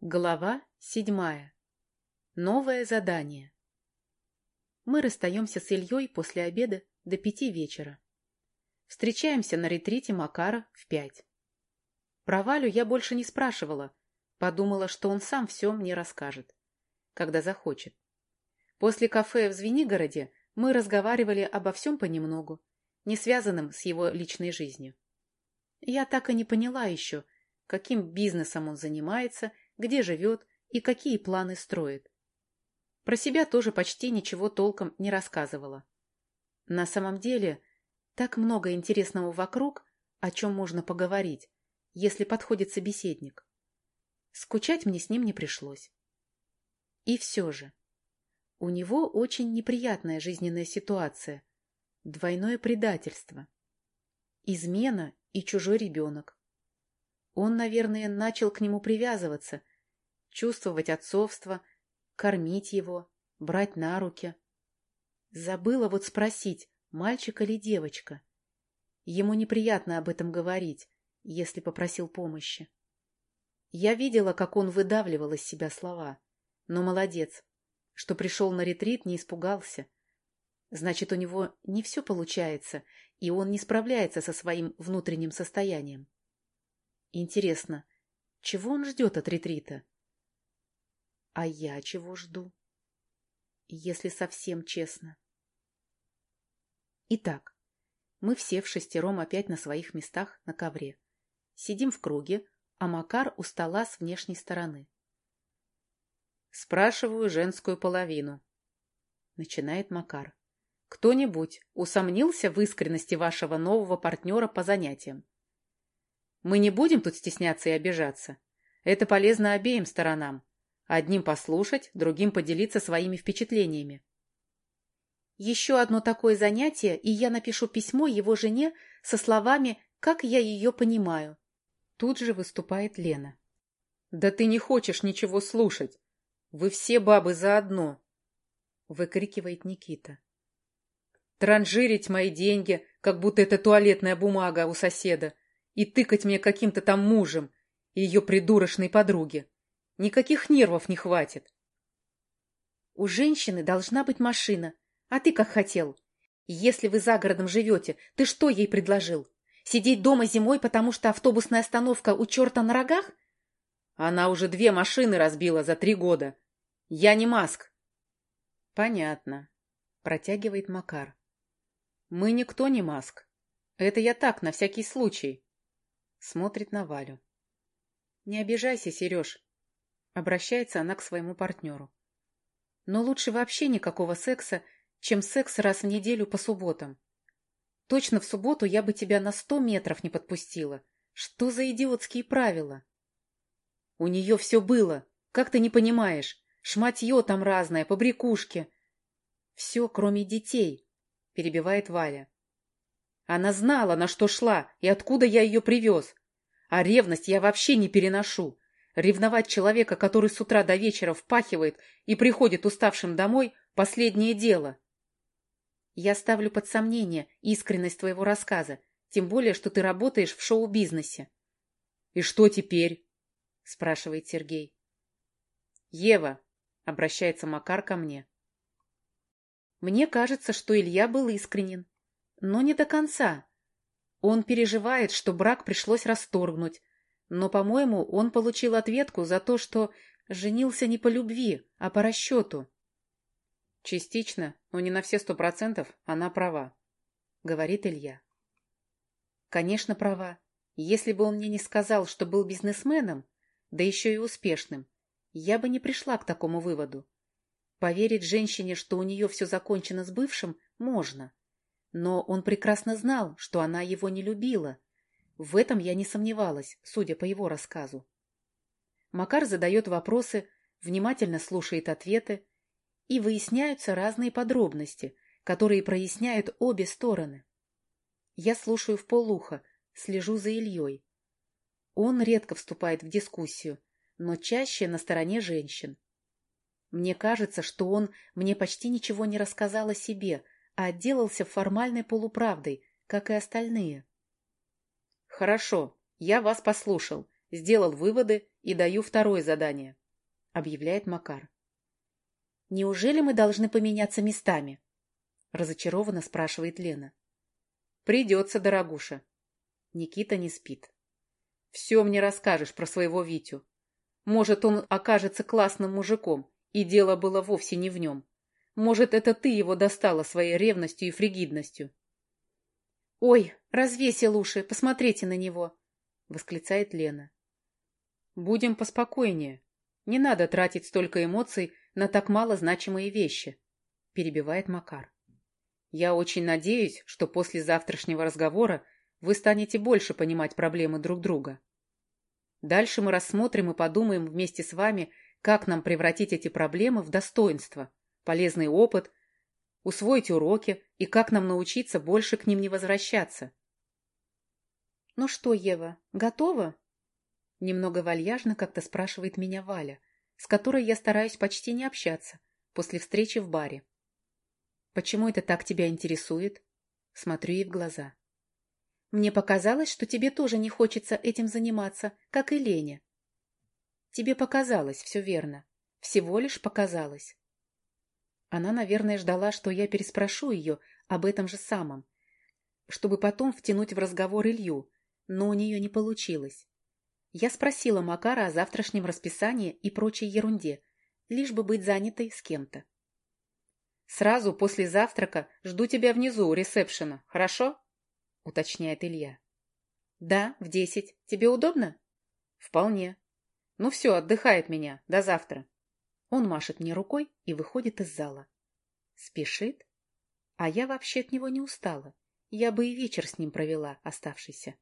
Глава седьмая. Новое задание. Мы расстаемся с Ильей после обеда до пяти вечера. Встречаемся на ретрите Макара в пять. Про Валю я больше не спрашивала, подумала, что он сам все мне расскажет, когда захочет. После кафе в Звенигороде мы разговаривали обо всем понемногу, не связанном с его личной жизнью. Я так и не поняла еще, каким бизнесом он занимается – где живет и какие планы строит. Про себя тоже почти ничего толком не рассказывала. На самом деле, так много интересного вокруг, о чем можно поговорить, если подходит собеседник. Скучать мне с ним не пришлось. И все же, у него очень неприятная жизненная ситуация, двойное предательство, измена и чужой ребенок. Он, наверное, начал к нему привязываться, чувствовать отцовство, кормить его, брать на руки. Забыла вот спросить, мальчик или девочка. Ему неприятно об этом говорить, если попросил помощи. Я видела, как он выдавливал из себя слова. Но молодец, что пришел на ретрит, не испугался. Значит, у него не все получается, и он не справляется со своим внутренним состоянием. Интересно, чего он ждет от ретрита? А я чего жду? Если совсем честно. Итак, мы все в шестером опять на своих местах на ковре. Сидим в круге, а Макар у стола с внешней стороны. Спрашиваю женскую половину. Начинает Макар. Кто-нибудь усомнился в искренности вашего нового партнера по занятиям? Мы не будем тут стесняться и обижаться. Это полезно обеим сторонам. Одним послушать, другим поделиться своими впечатлениями. Еще одно такое занятие, и я напишу письмо его жене со словами «как я ее понимаю». Тут же выступает Лена. «Да ты не хочешь ничего слушать! Вы все бабы заодно!» Выкрикивает Никита. «Транжирить мои деньги, как будто это туалетная бумага у соседа, и тыкать мне каким-то там мужем и ее придурочной подруге. Никаких нервов не хватит. У женщины должна быть машина. А ты как хотел? Если вы за городом живете, ты что ей предложил? Сидеть дома зимой, потому что автобусная остановка у черта на рогах? Она уже две машины разбила за три года. Я не Маск. Понятно. Протягивает Макар. Мы никто не Маск. Это я так, на всякий случай. Смотрит на Валю. Не обижайся, Сереж. Обращается она к своему партнеру. Но лучше вообще никакого секса, чем секс раз в неделю по субботам. Точно в субботу я бы тебя на сто метров не подпустила. Что за идиотские правила? У нее все было. Как ты не понимаешь? Шматье там разное, побрякушки. Все, кроме детей, перебивает Валя. Она знала, на что шла и откуда я ее привез. А ревность я вообще не переношу. Ревновать человека, который с утра до вечера впахивает и приходит уставшим домой, последнее дело. Я ставлю под сомнение искренность твоего рассказа, тем более, что ты работаешь в шоу-бизнесе. — И что теперь? — спрашивает Сергей. — Ева, — обращается Макар ко мне. Мне кажется, что Илья был искренен, но не до конца. Он переживает, что брак пришлось расторгнуть, но, по-моему, он получил ответку за то, что женился не по любви, а по расчету. Частично, но не на все сто процентов, она права, — говорит Илья. Конечно, права. Если бы он мне не сказал, что был бизнесменом, да еще и успешным, я бы не пришла к такому выводу. Поверить женщине, что у нее все закончено с бывшим, можно. Но он прекрасно знал, что она его не любила, в этом я не сомневалась, судя по его рассказу. Макар задает вопросы, внимательно слушает ответы, и выясняются разные подробности, которые проясняют обе стороны. Я слушаю в полуха, слежу за Ильей. Он редко вступает в дискуссию, но чаще на стороне женщин. Мне кажется, что он мне почти ничего не рассказал о себе, а отделался формальной полуправдой, как и остальные. Хорошо, я вас послушал, сделал выводы и даю второе задание, — объявляет Макар. «Неужели мы должны поменяться местами?» — разочарованно спрашивает Лена. «Придется, дорогуша». Никита не спит. «Все мне расскажешь про своего Витю. Может, он окажется классным мужиком, и дело было вовсе не в нем. Может, это ты его достала своей ревностью и фригидностью». «Ой, развесил уши, посмотрите на него!» — восклицает Лена. «Будем поспокойнее. Не надо тратить столько эмоций на так мало значимые вещи», — перебивает Макар. «Я очень надеюсь, что после завтрашнего разговора вы станете больше понимать проблемы друг друга. Дальше мы рассмотрим и подумаем вместе с вами, как нам превратить эти проблемы в достоинство, полезный опыт, усвоить уроки и как нам научиться больше к ним не возвращаться. «Ну что, Ева, готова?» Немного вальяжно как-то спрашивает меня Валя, с которой я стараюсь почти не общаться после встречи в баре. «Почему это так тебя интересует?» Смотрю ей в глаза. «Мне показалось, что тебе тоже не хочется этим заниматься, как и Лене». «Тебе показалось, все верно. Всего лишь показалось». Она, наверное, ждала, что я переспрошу ее об этом же самом, чтобы потом втянуть в разговор Илью, но у нее не получилось. Я спросила Макара о завтрашнем расписании и прочей ерунде, лишь бы быть занятой с кем-то. «Сразу после завтрака жду тебя внизу у ресепшена, хорошо?» — уточняет Илья. «Да, в десять. Тебе удобно?» «Вполне. Ну все, отдыхает меня. До завтра». Он машет мне рукой и выходит из зала. Спешит? А я вообще от него не устала. Я бы и вечер с ним провела, оставшийся.